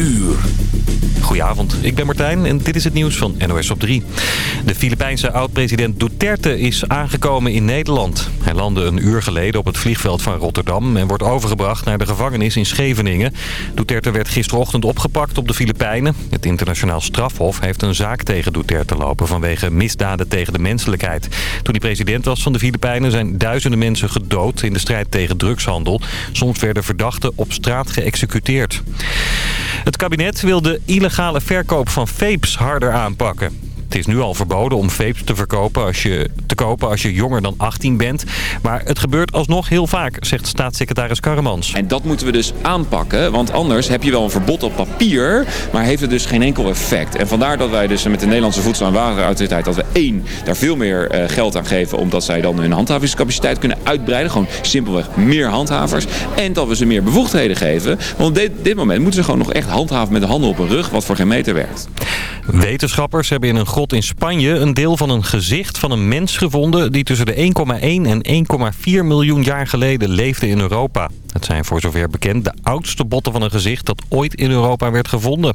uur. Goedenavond, ik ben Martijn en dit is het nieuws van NOS op 3. De Filipijnse oud-president Duterte is aangekomen in Nederland. Hij landde een uur geleden op het vliegveld van Rotterdam... en wordt overgebracht naar de gevangenis in Scheveningen. Duterte werd gisterochtend opgepakt op de Filipijnen. Het internationaal strafhof heeft een zaak tegen Duterte lopen... vanwege misdaden tegen de menselijkheid. Toen hij president was van de Filipijnen zijn duizenden mensen gedood... in de strijd tegen drugshandel. Soms werden verdachten op straat geëxecuteerd. Het kabinet wil de illegale verkoop van vapes harder aanpakken. Het is nu al verboden om vapes te, verkopen als je, te kopen als je jonger dan 18 bent. Maar het gebeurt alsnog heel vaak, zegt staatssecretaris Karremans. En dat moeten we dus aanpakken, want anders heb je wel een verbod op papier, maar heeft het dus geen enkel effect. En vandaar dat wij dus met de Nederlandse Voedsel- en Warenautoriteit, dat we één, daar veel meer eh, geld aan geven, omdat zij dan hun handhavingscapaciteit kunnen uitbreiden. Gewoon simpelweg meer handhavers. En dat we ze meer bevoegdheden geven. Want op dit, dit moment moeten ze gewoon nog echt handhaven met de handen op hun rug, wat voor geen meter werkt. Wetenschappers hebben in een in Spanje een deel van een gezicht van een mens gevonden... die tussen de 1,1 en 1,4 miljoen jaar geleden leefde in Europa. Het zijn voor zover bekend de oudste botten van een gezicht dat ooit in Europa werd gevonden.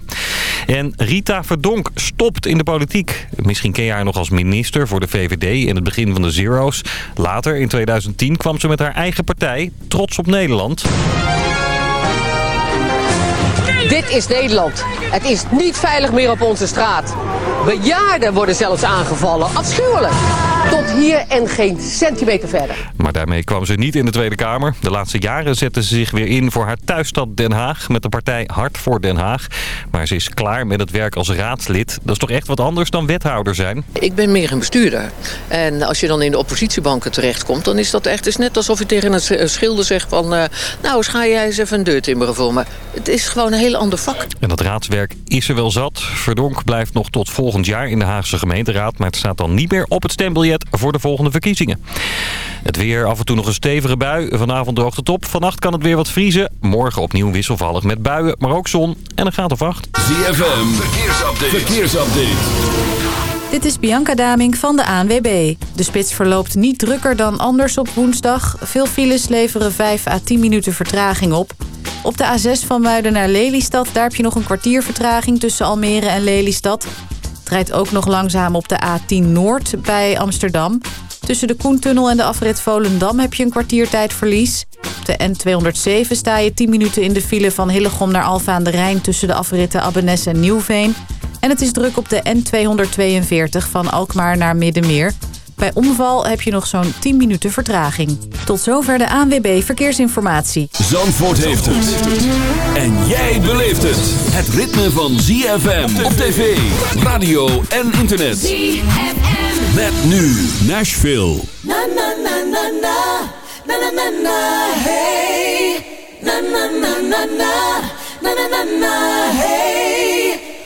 En Rita Verdonk stopt in de politiek. Misschien ken je haar nog als minister voor de VVD in het begin van de Zero's. Later, in 2010, kwam ze met haar eigen partij, Trots op Nederland. Dit is Nederland. Het is niet veilig meer op onze straat. Bejaarden worden zelfs aangevallen. Afschuwelijk. Tot hier en geen centimeter verder. Maar daarmee kwam ze niet in de Tweede Kamer. De laatste jaren zette ze zich weer in voor haar thuisstad Den Haag... met de partij Hart voor Den Haag. Maar ze is klaar met het werk als raadslid. Dat is toch echt wat anders dan wethouder zijn? Ik ben meer een bestuurder. En als je dan in de oppositiebanken terechtkomt... dan is dat echt is net alsof je tegen een schilder zegt van... Uh, nou, ga jij eens even een deur timmeren voor me. Het is gewoon een heel ander vak. En dat raadswerk is er wel zat. Verdonk blijft nog tot volgend jaar in de Haagse gemeenteraad... maar het staat dan niet meer op het stembiljet voor de volgende verkiezingen. Het weer, af en toe nog een stevige bui. Vanavond droogt het op. Vannacht kan het weer wat vriezen. Morgen opnieuw wisselvallig met buien, maar ook zon. En een gaat of acht. ZFM, verkeersupdate. verkeersupdate. Dit is Bianca Daming van de ANWB. De spits verloopt niet drukker dan anders op woensdag. Veel files leveren 5 à 10 minuten vertraging op. Op de A6 van Muiden naar Lelystad... daar heb je nog een kwartier vertraging tussen Almere en Lelystad. Het rijdt ook nog langzaam op de A10 Noord bij Amsterdam. Tussen de Koentunnel en de afrit Volendam heb je een kwartiertijdverlies. Op de N207 sta je 10 minuten in de file van Hillegom naar Alfa aan de Rijn... tussen de afritten Abbenes en Nieuwveen. En het is druk op de N242 van Alkmaar naar Middenmeer... Bij omval heb je nog zo'n 10 minuten vertraging. Tot zover de ANWB Verkeersinformatie. Zandvoort heeft het. En jij beleeft het. Het ritme van ZFM op tv, radio en internet. ZFM. Met nu Nashville. Na na na na na. Na na na na hey. Na na na na na. Na na na na hey.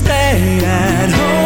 stay at home.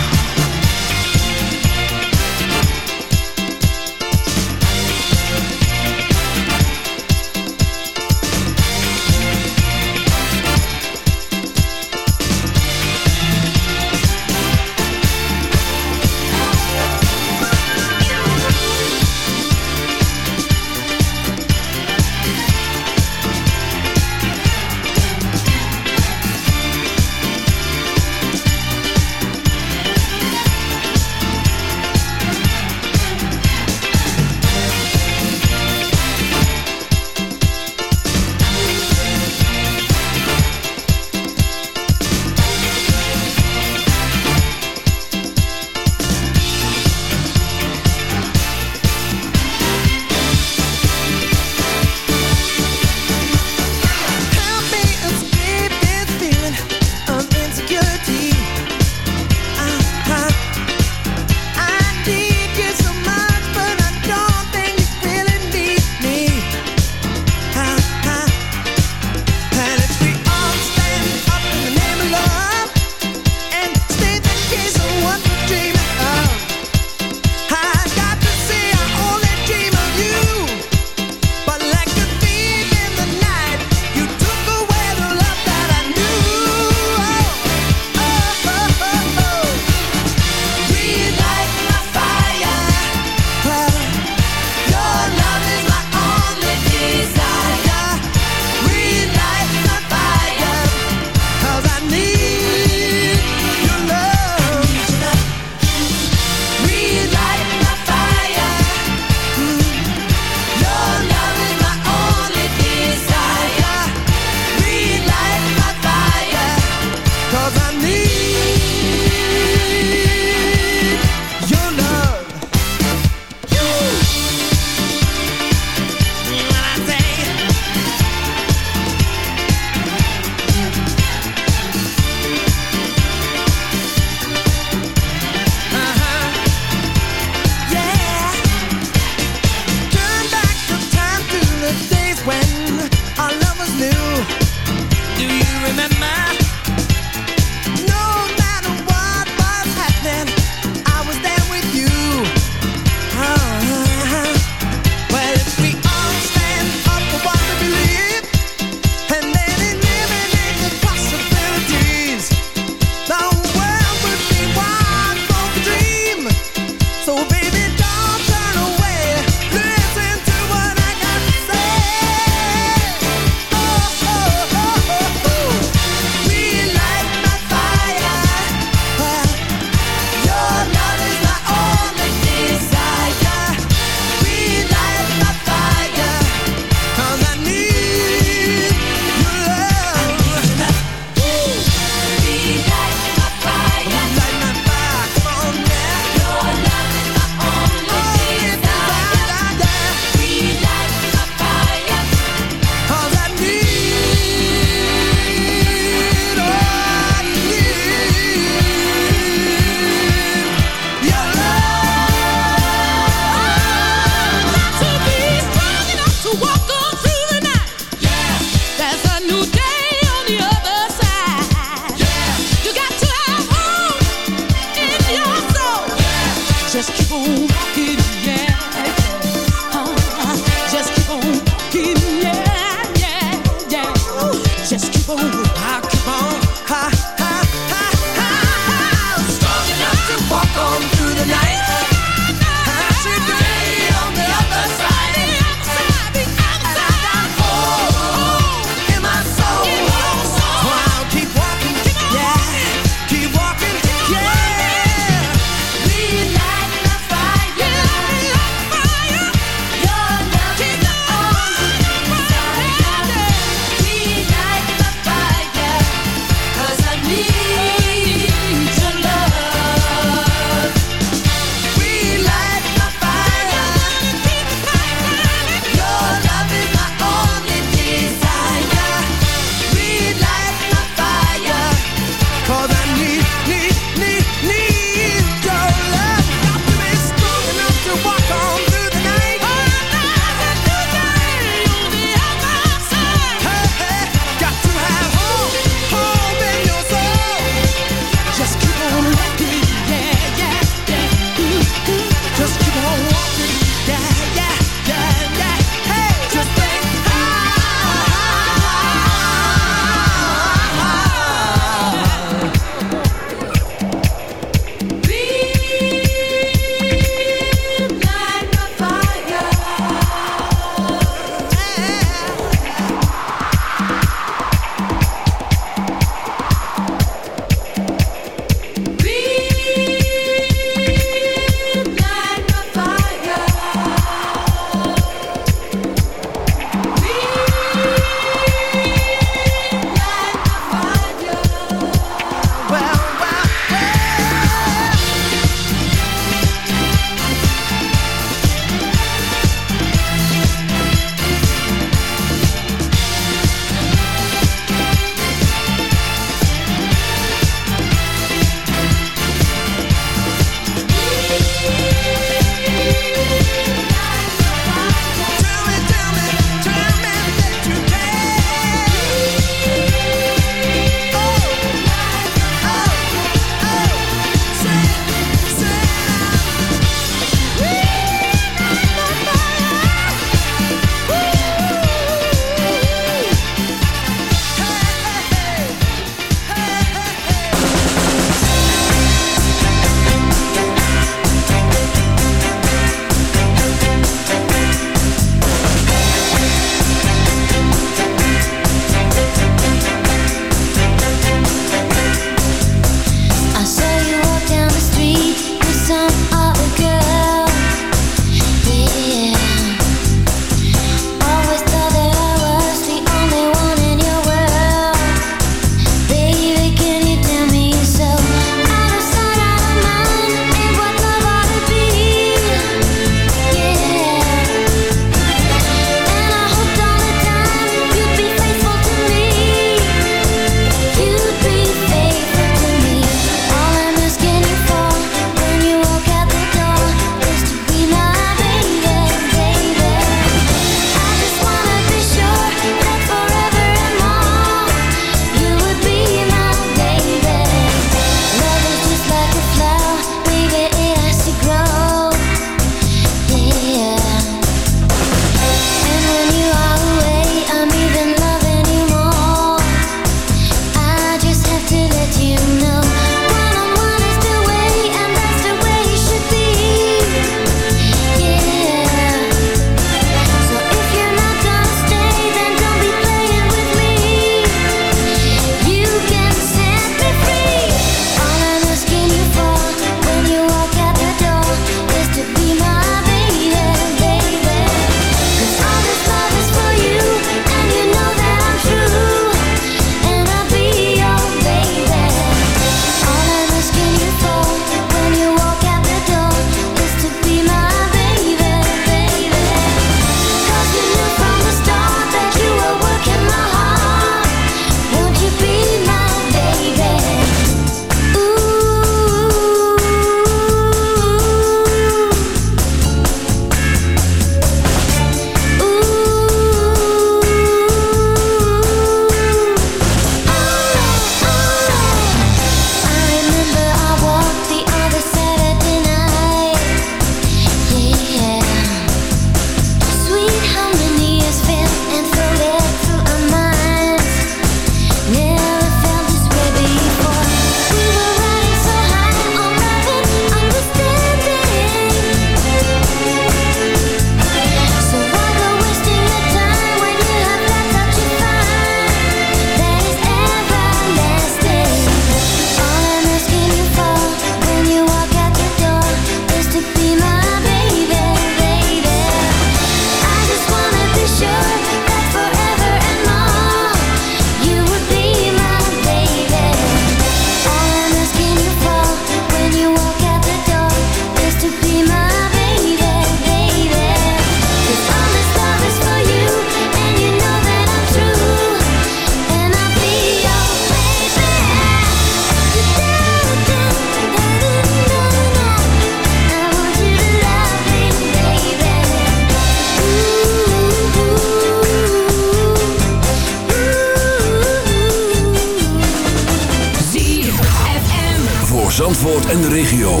Zandvoort en de regio.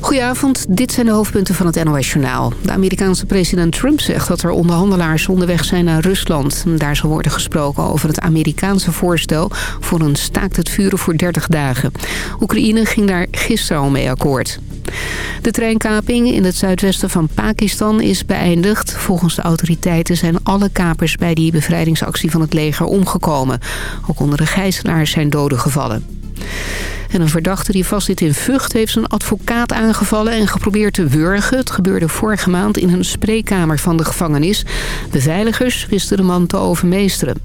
Goedenavond, dit zijn de hoofdpunten van het NOS-journaal. De Amerikaanse president Trump zegt dat er onderhandelaars onderweg zijn naar Rusland. Daar zal worden gesproken over het Amerikaanse voorstel voor een staakt het vuren voor 30 dagen. Oekraïne ging daar gisteren al mee akkoord. De treinkaping in het zuidwesten van Pakistan is beëindigd. Volgens de autoriteiten zijn alle kapers bij die bevrijdingsactie van het leger omgekomen. Ook onder de gijzelaars zijn doden gevallen. En een verdachte die vastzit in Vught heeft zijn advocaat aangevallen en geprobeerd te wurgen. Het gebeurde vorige maand in een spreekkamer van de gevangenis. Beveiligers wisten de man te overmeesteren.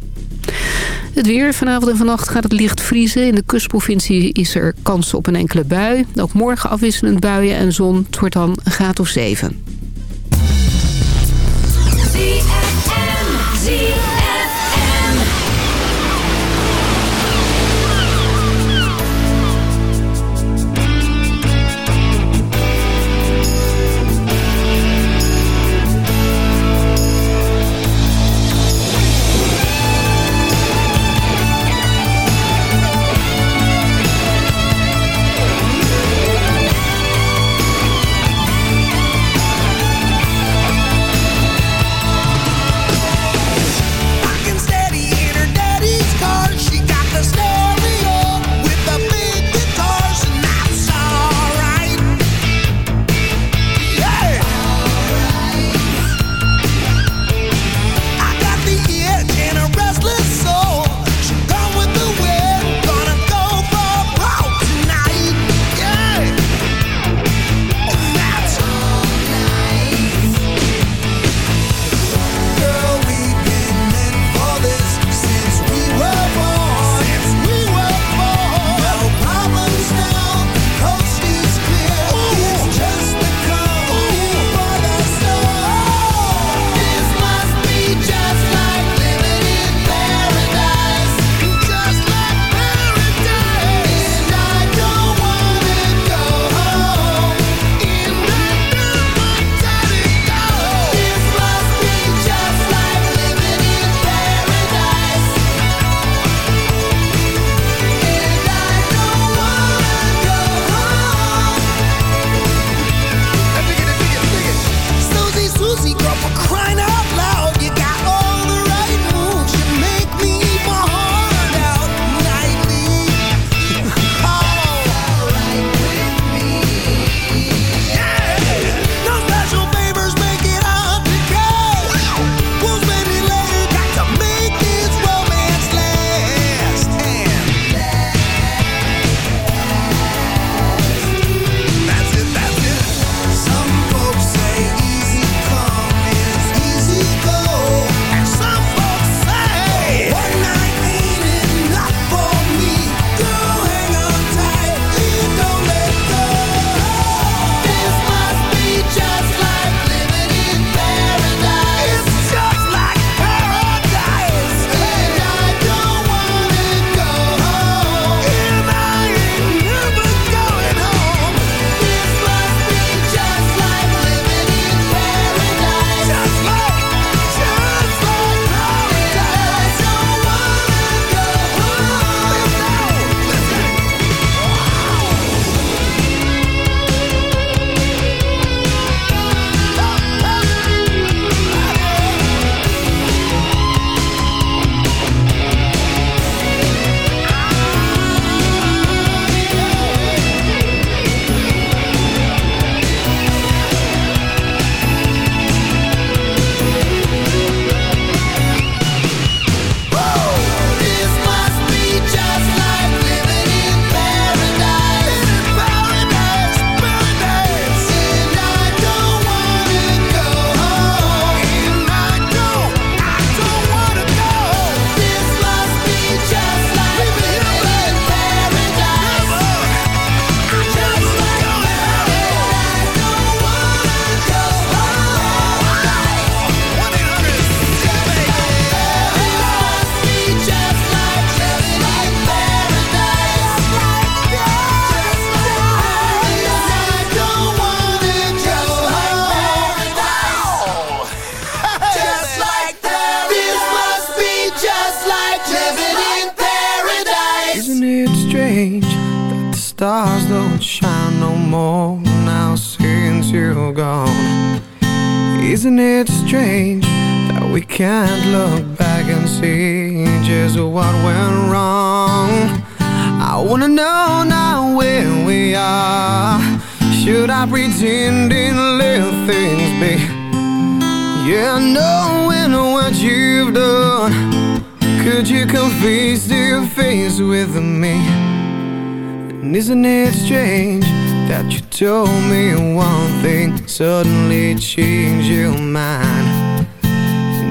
Het weer. Vanavond en vannacht gaat het licht vriezen. In de kustprovincie is er kans op een enkele bui. Ook morgen afwisselend buien en zon. Het wordt dan een graad of 7.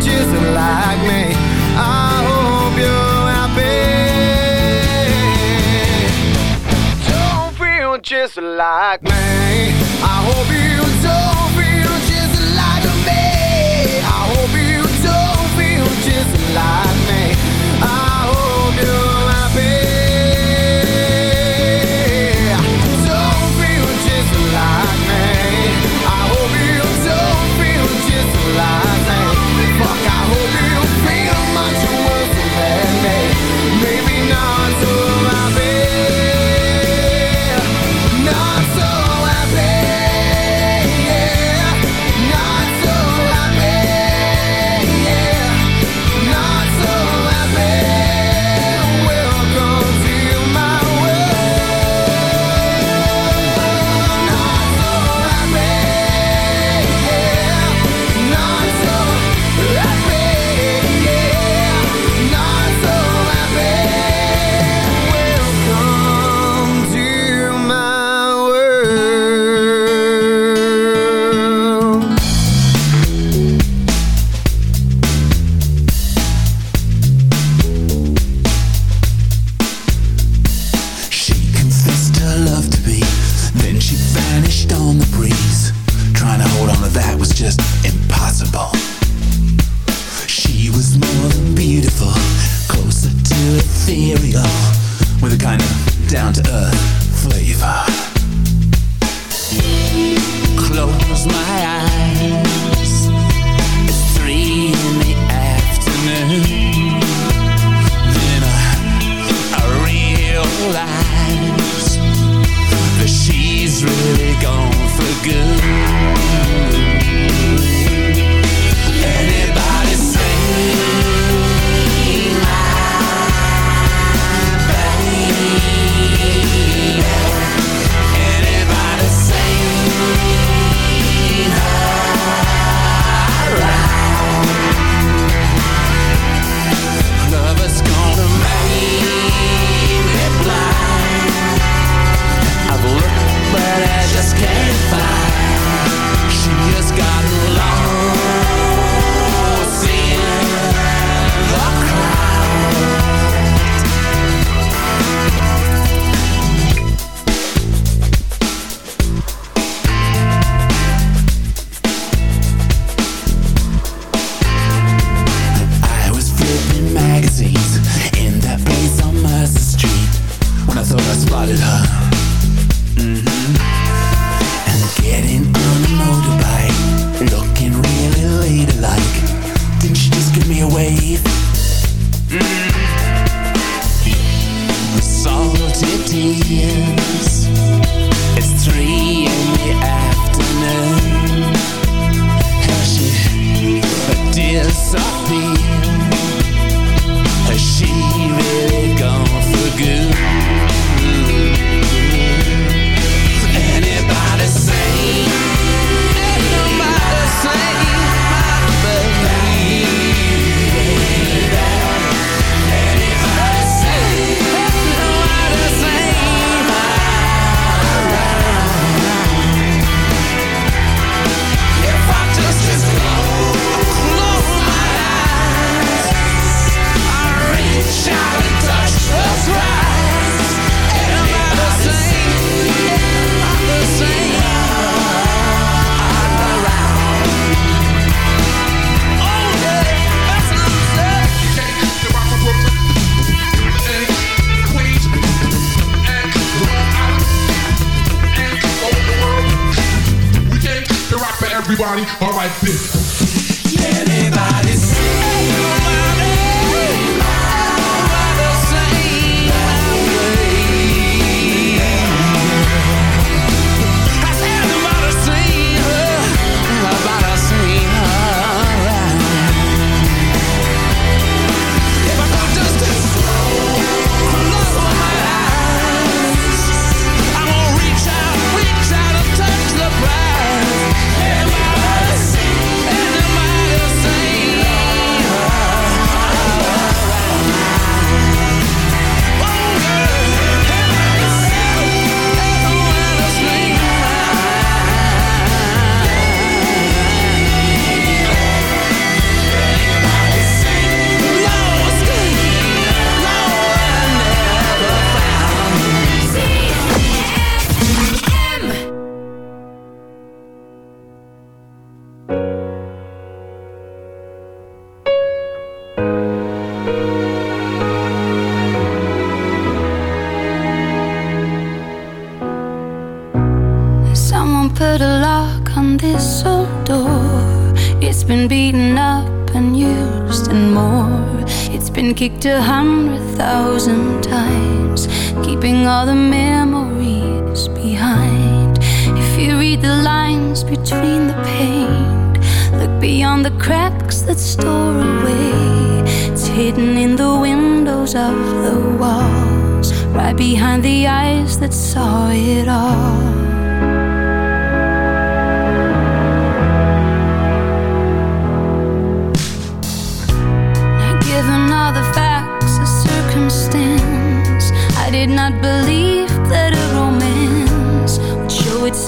just like me. I hope you're happy everybody, alright, this. Anybody.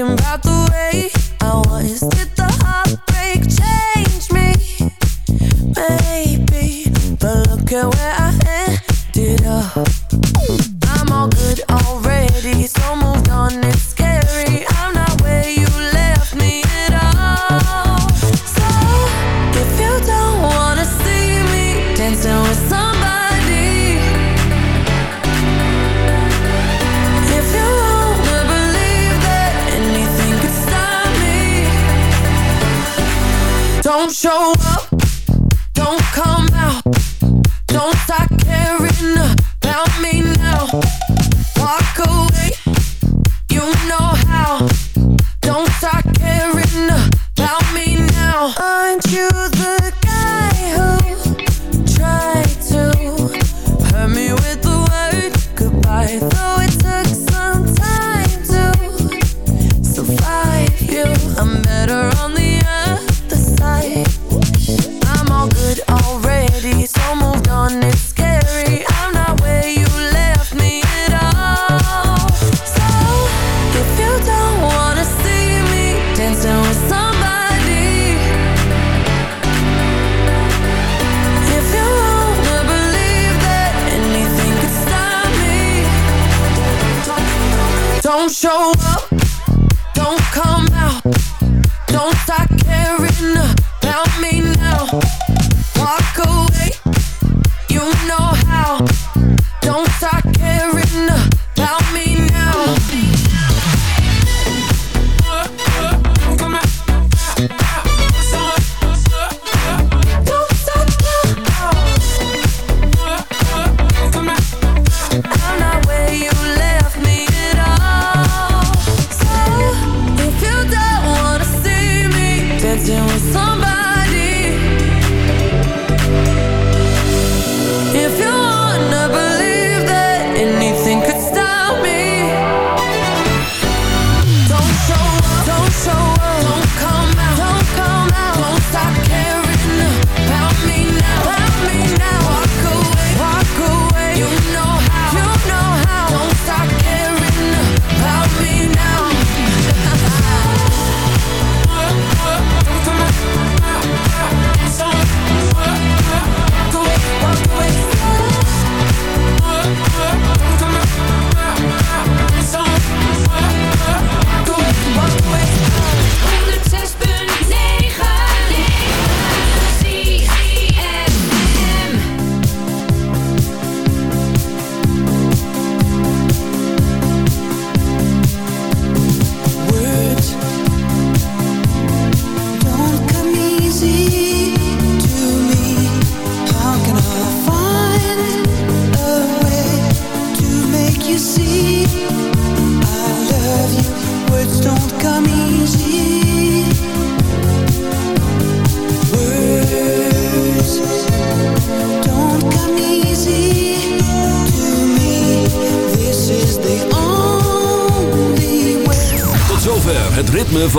Thinking about the way I. Did the